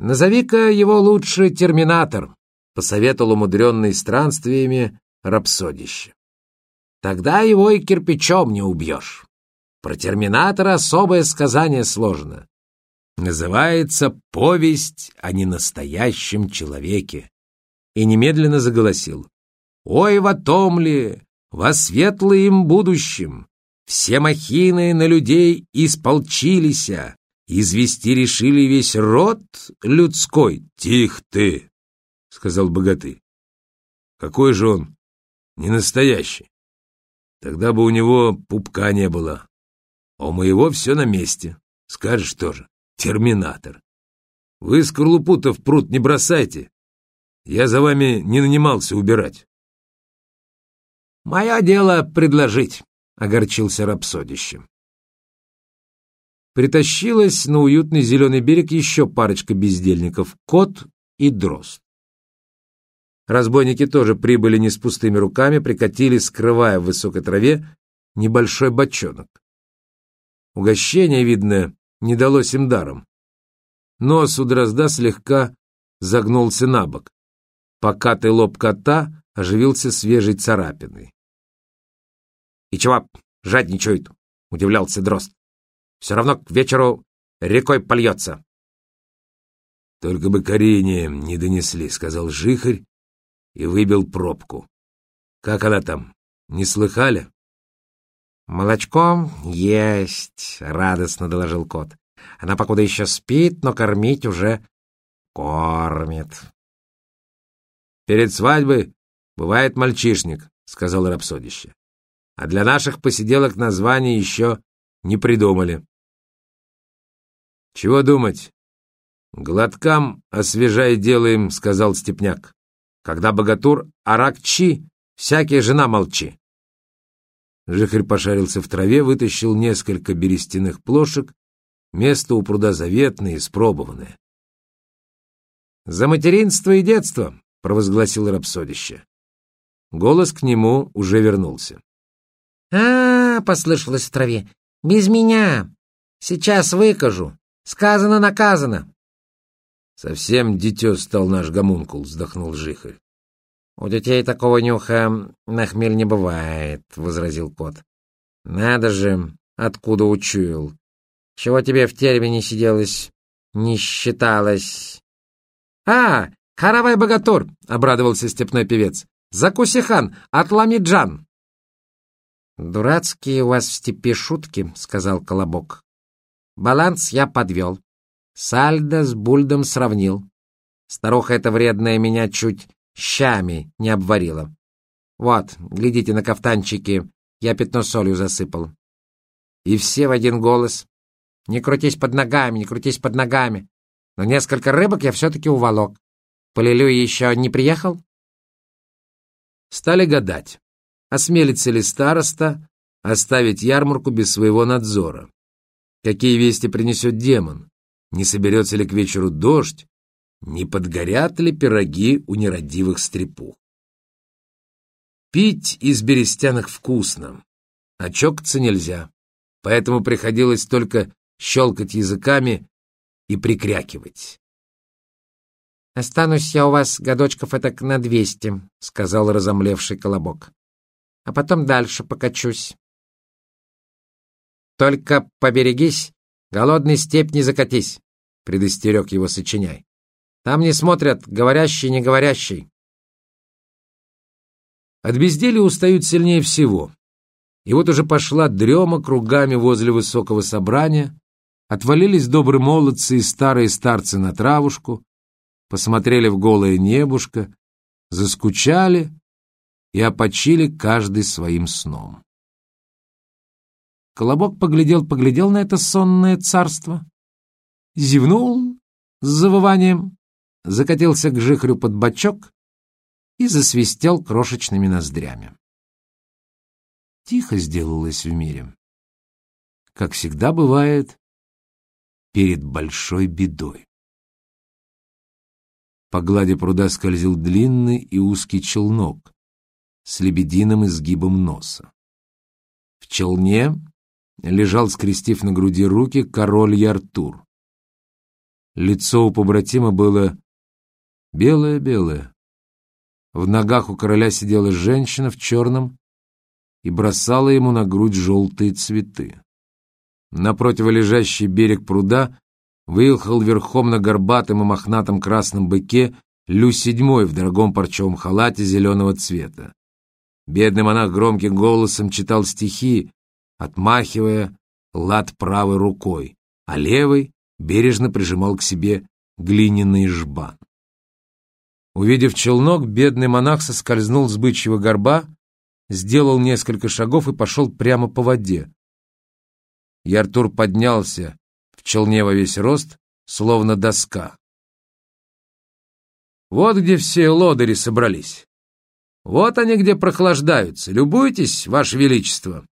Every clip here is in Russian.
«Назови-ка его лучше Терминатор», — посоветовал умудренный странствиями рапсодище. «Тогда его и кирпичом не убьешь. Про Терминатора особое сказание сложно. Называется «Повесть о ненастоящем человеке». И немедленно заголосил. «Ой, во том ли, во светлым будущем, все махины на людей исполчилися, извести решили весь род людской. Тих ты, — сказал богатырь. Какой же он не настоящий? Тогда бы у него пупка не было. А у моего все на месте. Скажешь тоже, терминатор. Вы скорлупу-то в пруд не бросайте. Я за вами не нанимался убирать. Мое дело предложить, — огорчился рапсодище притащилась на уютный зеленый берег еще парочка бездельников — кот и дрозд. Разбойники тоже прибыли не с пустыми руками, прикатили, скрывая в высокой траве, небольшой бочонок. Угощение, видно, не далось им даром. Нос у дрозда слегка загнулся на бок. Покатый лоб кота оживился свежей царапиной. — И чего жадничают? — удивлялся дрозд. Все равно к вечеру рекой польется. — Только бы Карине не донесли, — сказал Жихарь и выбил пробку. — Как она там, не слыхали? — Молочком есть, — радостно доложил кот. Она покуда еще спит, но кормить уже кормит. — Перед свадьбой бывает мальчишник, — сказал рапсодище. — А для наших посиделок название еще не придумали. Чего думать? Глоткам освежай делаем, сказал Степняк. Когда богатур аракчи, всякие жена молчи. Жихарь пошарился в траве, вытащил несколько берестяных плошек, место у пруда заветное, испробованное. «За материнство и детство!» — провозгласил рапсодище. Голос к нему уже вернулся. а, -а, -а послышалось в траве. «Без меня! Сейчас выкажу!» Сказано, наказано. Совсем дитё стал наш гомункул, вздохнул Жихарь. У детей такого нюха на хмель не бывает, возразил кот. Надо же, откуда учуял. Чего тебе в тереме не сиделось, не считалось? А, каравай богатур, обрадовался степной певец. Закусихан, отламиджан. Дурацкие у вас в степи шутки, сказал Колобок. Баланс я подвел. Сальдо с Бульдом сравнил. Старуха эта вредная меня чуть щами не обварила. Вот, глядите на кафтанчики, я пятно солью засыпал. И все в один голос. Не крутись под ногами, не крутись под ногами. Но несколько рыбок я все-таки уволок. Полилю еще не приехал? Стали гадать, осмелится ли староста оставить ярмарку без своего надзора. Какие вести принесет демон? Не соберется ли к вечеру дождь? Не подгорят ли пироги у нерадивых стрепух? Пить из берестяных вкусно, а чокаться нельзя, поэтому приходилось только щелкать языками и прикрякивать. «Останусь я у вас годочков этак на двести», — сказал разомлевший колобок. «А потом дальше покачусь. «Только поберегись, голодный степь не закатись», — предостерег его сочиняй. «Там не смотрят, говорящий, не говорящий». От безделия устают сильнее всего. И вот уже пошла дрема кругами возле высокого собрания, отвалились добрые молодцы и старые старцы на травушку, посмотрели в голое небушко, заскучали и опочили каждый своим сном. Колобок поглядел-поглядел на это сонное царство, зевнул с завыванием, закатился к жихрю под бочок и засвистел крошечными ноздрями. Тихо сделалось в мире. Как всегда бывает перед большой бедой. По глади пруда скользил длинный и узкий челнок с лебединым изгибом носа. В челне лежал, скрестив на груди руки, король Яртур. Лицо у побратима было белое-белое. В ногах у короля сидела женщина в черном и бросала ему на грудь желтые цветы. На противолежащий берег пруда выехал верхом на горбатом и мохнатом красном быке Лю седьмой в дорогом парчевом халате зеленого цвета. Бедный монах громким голосом читал стихи, отмахивая лад правой рукой, а левой бережно прижимал к себе глиняный жбан. Увидев челнок, бедный монах соскользнул с бычьего горба, сделал несколько шагов и пошел прямо по воде. И Артур поднялся в челне во весь рост, словно доска. Вот где все лодыри собрались. Вот они где прохлаждаются. Любуйтесь, Ваше Величество.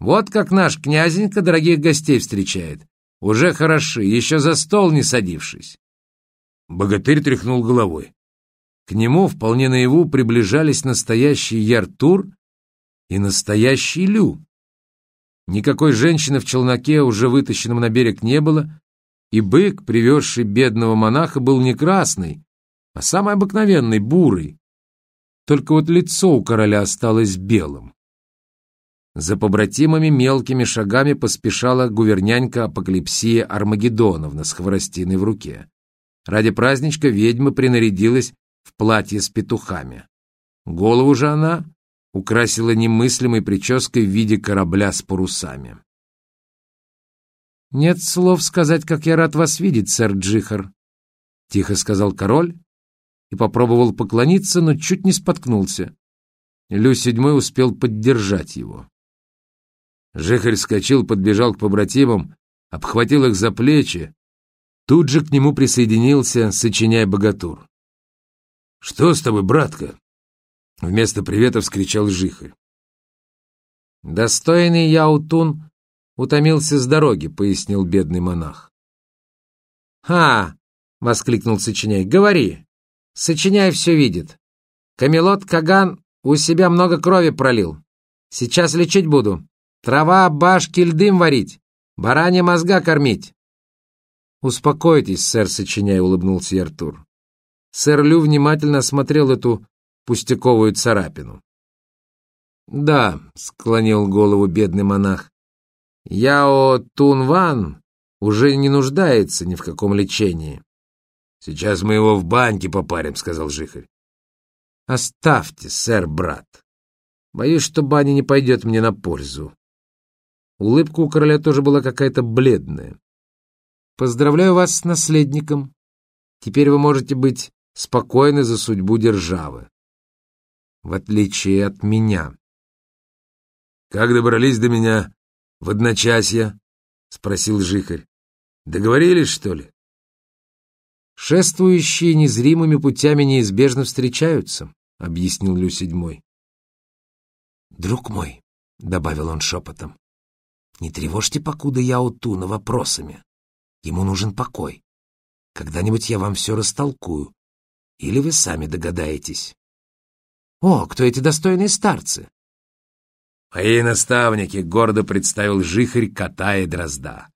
Вот как наш князенька дорогих гостей встречает. Уже хороши, еще за стол не садившись. Богатырь тряхнул головой. К нему вполне наяву приближались настоящий Яртур и настоящий Лю. Никакой женщины в челноке, уже вытащенном на берег, не было, и бык, привезший бедного монаха, был не красный, а самый обыкновенный, бурый. Только вот лицо у короля осталось белым. За побратимами мелкими шагами поспешала гувернянька Апокалипсия Армагеддоновна с хворостиной в руке. Ради праздничка ведьма принарядилась в платье с петухами. Голову же она украсила немыслимой прической в виде корабля с парусами. «Нет слов сказать, как я рад вас видеть, сэр Джихар», — тихо сказал король и попробовал поклониться, но чуть не споткнулся. Лю седьмой успел поддержать его. Жихарь скочил, подбежал к побратимам, обхватил их за плечи. Тут же к нему присоединился, сочиняя богатур. «Что с тобой, братка?» Вместо привета вскричал Жихарь. «Достойный Яутун утомился с дороги», — пояснил бедный монах. «Ха!» — воскликнул Сочиняй. «Говори!» Сочиняй все видит. Камелот Каган у себя много крови пролил. Сейчас лечить буду. Трава, башки, льдым варить. Баранья мозга кормить. Успокойтесь, сэр, сочиняй, улыбнулся Артур. Сэр Лю внимательно осмотрел эту пустяковую царапину. «Да», — склонил голову бедный монах, — «Яо Тунван уже не нуждается ни в каком лечении. «Сейчас мы его в баньке попарим», — сказал Жихарь. «Оставьте, сэр-брат. Боюсь, что баня не пойдет мне на пользу». Улыбка у короля тоже была какая-то бледная. «Поздравляю вас с наследником. Теперь вы можете быть спокойны за судьбу державы. В отличие от меня». «Как добрались до меня в одночасье?» — спросил Жихарь. «Договорились, что ли?» «Шествующие незримыми путями неизбежно встречаются», — объяснил Лю седьмой. «Друг мой», — добавил он шепотом, — «не тревожьте, покуда я утуна вопросами. Ему нужен покой. Когда-нибудь я вам все растолкую, или вы сами догадаетесь». «О, кто эти достойные старцы?» «Мои наставники», — гордо представил жихарь кота и дрозда.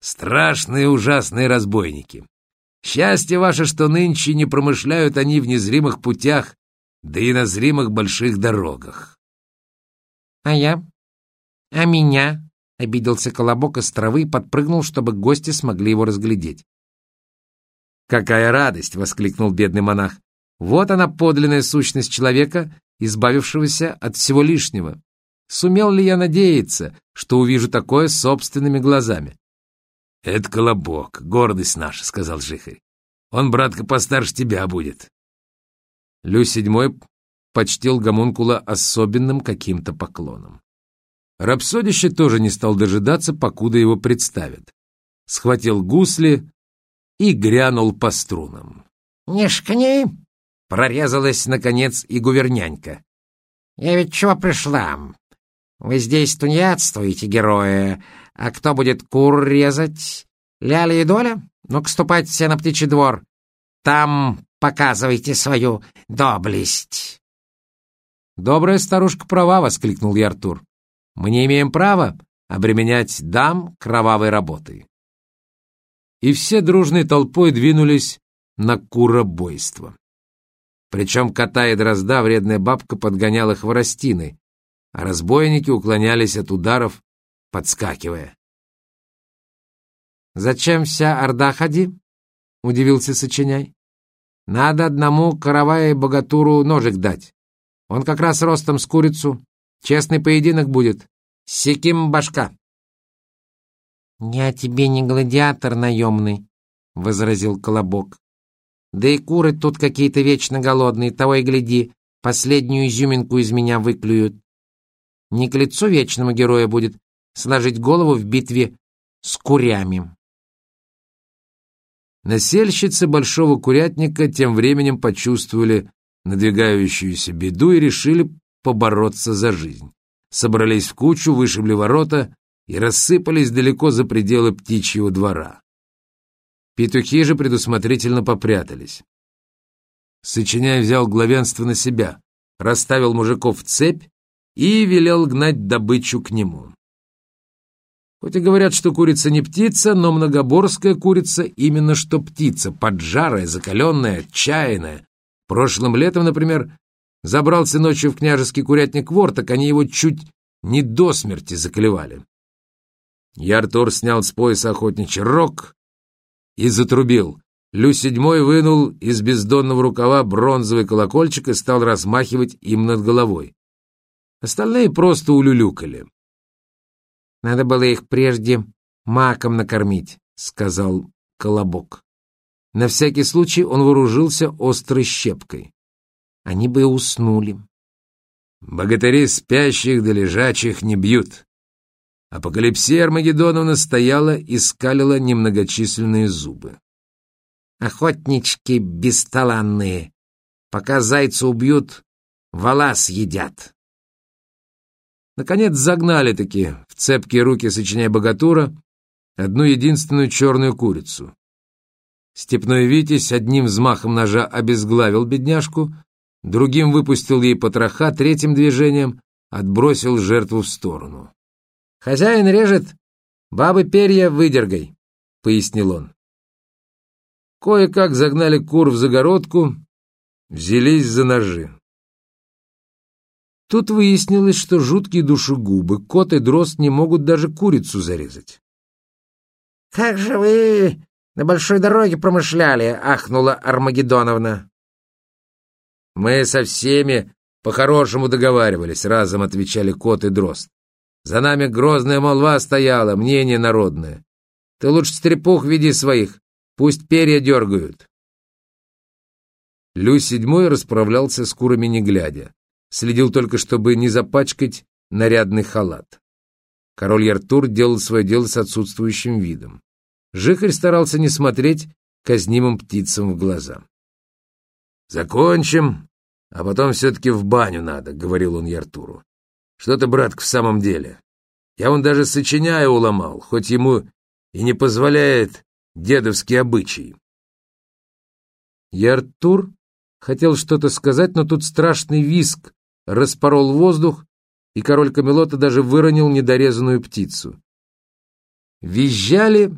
«Страшные ужасные разбойники. Счастье ваше, что нынче не промышляют они в незримых путях, да и на зримых больших дорогах. — А я? А меня? — обиделся Колобок из травы и подпрыгнул, чтобы гости смогли его разглядеть. «Какая радость!» — воскликнул бедный монах. «Вот она подлинная сущность человека, избавившегося от всего лишнего. Сумел ли я надеяться, что увижу такое собственными глазами? «Это Колобок, гордость наша», — сказал Жихарь. «Он, братка, постарше тебя будет». Лю седьмой почтил гомункула особенным каким-то поклоном. Рапсодище тоже не стал дожидаться, покуда его представят. Схватил гусли и грянул по струнам. «Не шкни!» — прорезалась, наконец, и гувернянька. «Я ведь чего пришла? Вы здесь тунеядствуете, герои, а кто будет кур резать? Ляля и Доля? Ну-ка, ступайте все на птичий двор. Там показывайте свою доблесть. «Добрая старушка права!» — воскликнул я Артур. «Мы не имеем права обременять дам кровавой работой». и все дружной толпой двинулись на куробойство. Причем кота и дрозда вредная бабка подгоняла хворостиной, а разбойники уклонялись от ударов, подскакивая. «Зачем вся орда ходи?» — удивился Сочиняй. «Надо одному каравая и богатуру ножик дать. Он как раз ростом с курицу. Честный поединок будет. Секим башка». «Я тебе не гладиатор наемный», — возразил Колобок. «Да и куры тут какие-то вечно голодные, того и гляди, последнюю изюминку из меня выклюют. Не к лицу вечному героя будет сложить голову в битве с курями». Насельщицы большого курятника тем временем почувствовали надвигающуюся беду и решили побороться за жизнь. Собрались в кучу, вышибли ворота и рассыпались далеко за пределы птичьего двора. Петухи же предусмотрительно попрятались. Сочиняй взял главенство на себя, расставил мужиков в цепь и велел гнать добычу к нему. Хоть и говорят, что курица не птица, но многоборская курица именно что птица, поджарая, закаленная, отчаянная. Прошлым летом, например, забрался ночью в княжеский курятник вор, так они его чуть не до смерти заклевали. Я Артур снял с пояса охотничий рог и затрубил. Лю седьмой вынул из бездонного рукава бронзовый колокольчик и стал размахивать им над головой. Остальные просто улюлюкали. Надо было их прежде маком накормить, сказал Колобок. На всякий случай он вооружился острой щепкой. Они бы уснули. Богатыри спящих да лежачих не бьют. Апокалипсия Армагеддоновна стояла и скалила немногочисленные зубы. «Охотнички бесталанные! Пока зайца убьют, вала съедят!» Наконец загнали-таки в цепкие руки, сочиняя богатура, одну единственную черную курицу. Степной Витязь одним взмахом ножа обезглавил бедняжку, другим выпустил ей потроха, третьим движением отбросил жертву в сторону. «Хозяин режет, бабы перья выдергай», — пояснил он. Кое-как загнали кур в загородку, взялись за ножи. Тут выяснилось, что жуткие душегубы, кот и дрозд не могут даже курицу зарезать. «Как же вы на большой дороге промышляли?» — ахнула Армагеддоновна. «Мы со всеми по-хорошему договаривались», — разом отвечали кот и дрозд. «За нами грозная молва стояла, мнение народное. Ты лучше стрепух веди своих, пусть перья дергают». Лю седьмой расправлялся с курами не глядя следил только, чтобы не запачкать нарядный халат. Король Артур делал свое дело с отсутствующим видом. Жихарь старался не смотреть казнимым птицам в глаза. «Закончим, а потом все-таки в баню надо», — говорил он Яртуру. «Что ты, братка, в самом деле? Я он даже сочиняю уломал, хоть ему и не позволяет дедовский обычай». Яртур хотел что-то сказать, но тут страшный виск распорол воздух, и король Камелота даже выронил недорезанную птицу. Визжали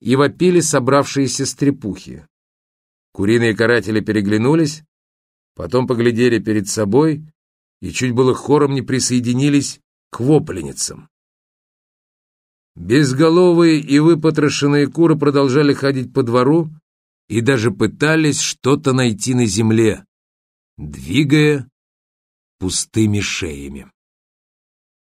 и вопили собравшиеся стрепухи. Куриные каратели переглянулись, потом поглядели перед собой и чуть было хором не присоединились к вопленницам. Безголовые и выпотрошенные куры продолжали ходить по двору и даже пытались что-то найти на земле, двигая пустыми шеями.